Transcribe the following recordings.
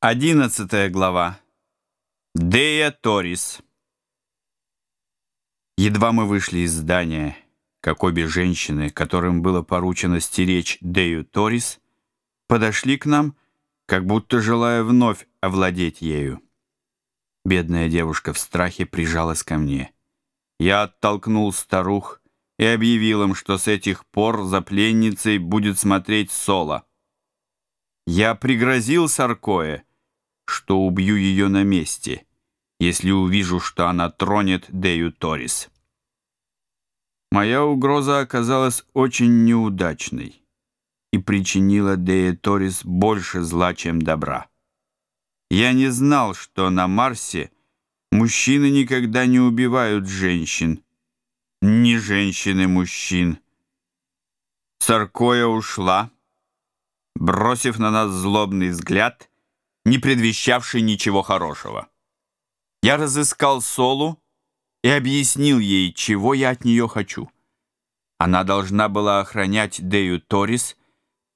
Одиннадцатая глава. Дея Торис. Едва мы вышли из здания, как обе женщины, которым было поручено стеречь Дею Торис, подошли к нам, как будто желая вновь овладеть ею. Бедная девушка в страхе прижалась ко мне. Я оттолкнул старух и объявил им, что с этих пор за пленницей будет смотреть Соло. Я пригрозил Саркое — что убью ее на месте, если увижу, что она тронет Дею Торис. Моя угроза оказалась очень неудачной и причинила Дея Торис больше зла, чем добра. Я не знал, что на Марсе мужчины никогда не убивают женщин, ни женщины мужчин. Саркоя ушла, бросив на нас злобный взгляд — не предвещавший ничего хорошего. Я разыскал Солу и объяснил ей, чего я от нее хочу. Она должна была охранять Дею Торис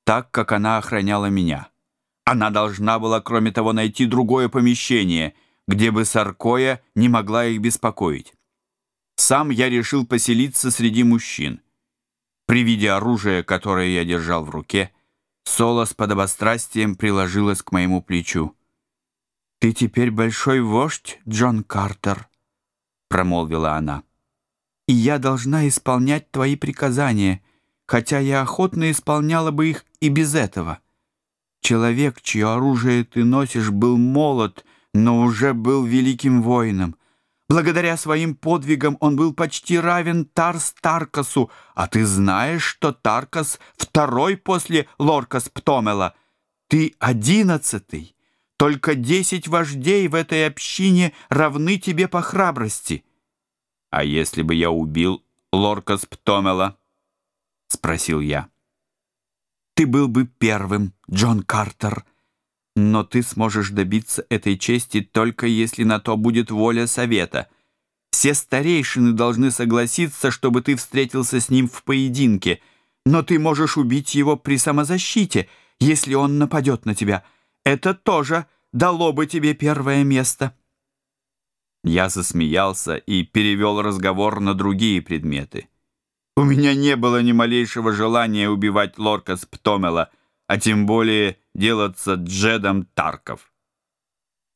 так, как она охраняла меня. Она должна была, кроме того, найти другое помещение, где бы Саркоя не могла их беспокоить. Сам я решил поселиться среди мужчин. При виде оружия, которое я держал в руке, — Соло с подобострастием приложилась к моему плечу. «Ты теперь большой вождь, Джон Картер», — промолвила она. «И я должна исполнять твои приказания, хотя я охотно исполняла бы их и без этого. Человек, чье оружие ты носишь, был молод, но уже был великим воином благодаря своим подвигам он был почти равен Тарс Таркасу, а ты знаешь, что Таркас второй после Лоркас Птомела. Ты одиннадцатый. Только десять вождей в этой общине равны тебе по храбрости. А если бы я убил Лоркас Птомела? — спросил я. Ты был бы первым, Джон Картер, — но ты сможешь добиться этой чести только если на то будет воля совета. Все старейшины должны согласиться, чтобы ты встретился с ним в поединке, но ты можешь убить его при самозащите, если он нападет на тебя. Это тоже дало бы тебе первое место». Я засмеялся и перевел разговор на другие предметы. У меня не было ни малейшего желания убивать Лорка Птомела, а тем более делаться Джедом Тарков.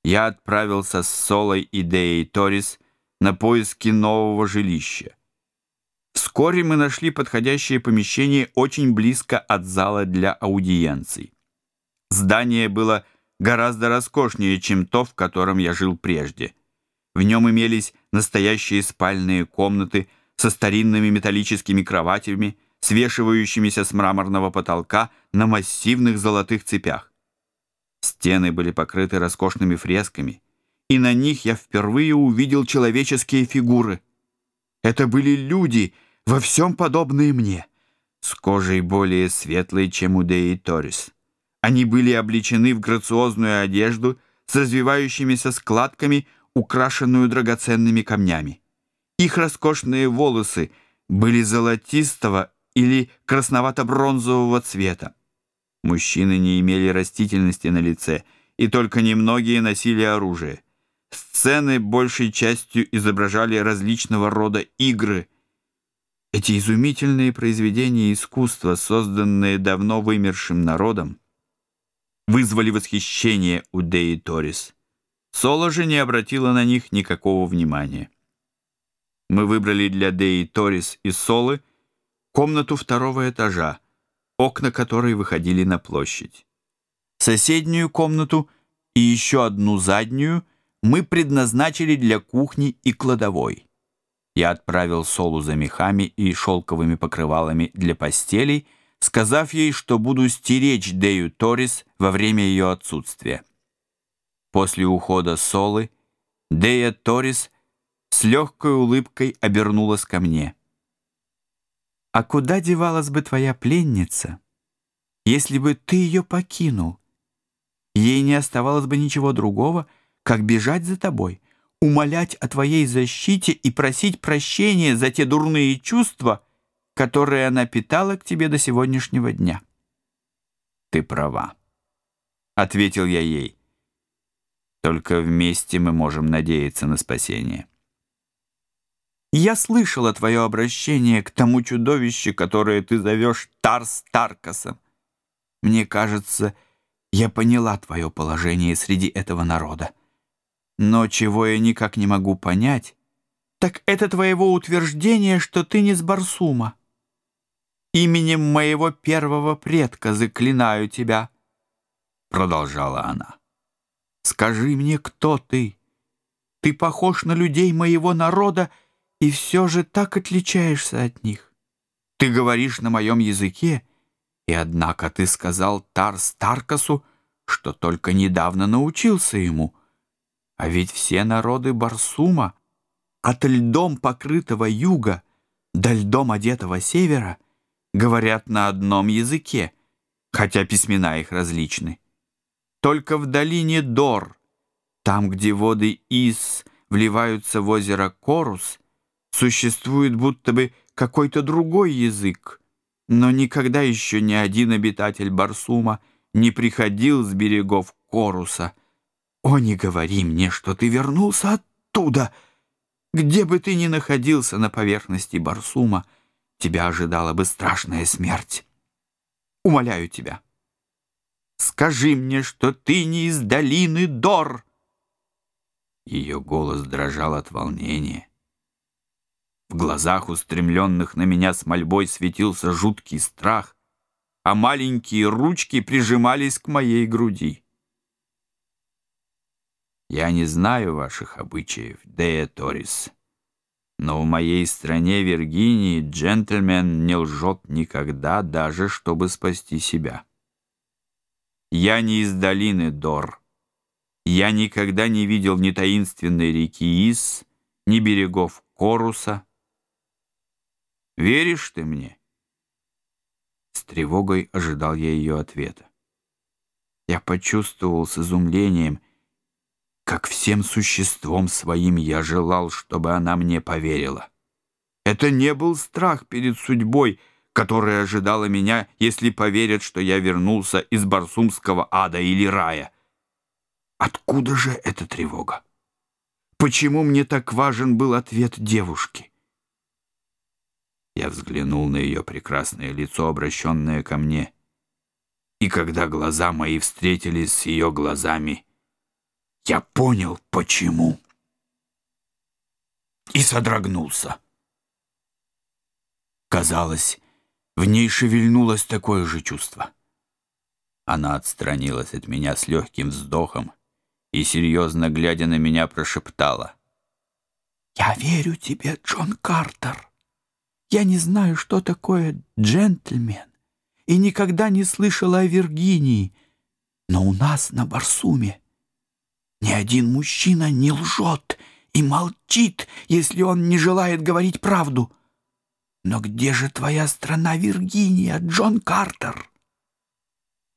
Я отправился с Солой и Деей Торис на поиски нового жилища. Вскоре мы нашли подходящее помещение очень близко от зала для аудиенций. Здание было гораздо роскошнее, чем то, в котором я жил прежде. В нем имелись настоящие спальные комнаты со старинными металлическими кроватями, свешивающимися с мраморного потолка на массивных золотых цепях. Стены были покрыты роскошными фресками, и на них я впервые увидел человеческие фигуры. Это были люди, во всем подобные мне, с кожей более светлой, чем у Деи Торис. Они были облечены в грациозную одежду с развивающимися складками, украшенную драгоценными камнями. Их роскошные волосы были золотистого или красновато-бронзового цвета. Мужчины не имели растительности на лице, и только немногие носили оружие. Сцены большей частью изображали различного рода игры. Эти изумительные произведения искусства, созданные давно вымершим народом, вызвали восхищение у Деи Торис. Соло же не обратила на них никакого внимания. Мы выбрали для Деи Торис и Солы – комнату второго этажа, окна которой выходили на площадь. Соседнюю комнату и еще одну заднюю мы предназначили для кухни и кладовой. Я отправил Солу за мехами и шелковыми покрывалами для постелей, сказав ей, что буду стеречь Дею Торис во время ее отсутствия. После ухода Солы Дея Торис с легкой улыбкой обернулась ко мне — А куда девалась бы твоя пленница, если бы ты ее покинул? Ей не оставалось бы ничего другого, как бежать за тобой, умолять о твоей защите и просить прощения за те дурные чувства, которые она питала к тебе до сегодняшнего дня. Ты права, — ответил я ей. Только вместе мы можем надеяться на спасение. Я слышала твое обращение к тому чудовище, которое ты зовешь Тарс Таркасом. Мне кажется, я поняла твое положение среди этого народа. Но чего я никак не могу понять, так это твоего утверждения, что ты не с Барсума. Именем моего первого предка заклинаю тебя, — продолжала она. Скажи мне, кто ты? Ты похож на людей моего народа, — и все же так отличаешься от них. Ты говоришь на моем языке, и однако ты сказал Тарс Таркасу, что только недавно научился ему. А ведь все народы Барсума, от льдом покрытого юга до льдом одетого севера, говорят на одном языке, хотя письмена их различны. Только в долине Дор, там, где воды Ис вливаются в озеро Корус, существует будто бы какой-то другой язык, но никогда еще ни один обитатель Барсума не приходил с берегов Коруса. О, не говори мне, что ты вернулся оттуда! Где бы ты ни находился на поверхности Барсума, тебя ожидала бы страшная смерть. Умоляю тебя, скажи мне, что ты не из долины Дор!» Ее голос дрожал от волнения. В глазах, устремленных на меня с мольбой, светился жуткий страх, а маленькие ручки прижимались к моей груди. Я не знаю ваших обычаев, Дея Торис, но в моей стране Виргинии джентльмен не лжет никогда, даже чтобы спасти себя. Я не из долины Дор. Я никогда не видел ни таинственной реки Ис, ни берегов Коруса, Веришь ты мне?» С тревогой ожидал я ее ответа. Я почувствовал с изумлением, как всем существом своим я желал, чтобы она мне поверила. Это не был страх перед судьбой, которая ожидала меня, если поверят, что я вернулся из Барсумского ада или рая. Откуда же эта тревога? Почему мне так важен был ответ девушки? Я взглянул на ее прекрасное лицо, обращенное ко мне. И когда глаза мои встретились с ее глазами, я понял, почему. И содрогнулся. Казалось, в ней шевельнулось такое же чувство. Она отстранилась от меня с легким вздохом и, серьезно глядя на меня, прошептала. «Я верю тебе, Джон Картер!» Я не знаю, что такое джентльмен и никогда не слышала о Виргинии. Но у нас на Барсуме ни один мужчина не лжет и молчит, если он не желает говорить правду. Но где же твоя страна, Виргиния, Джон Картер?»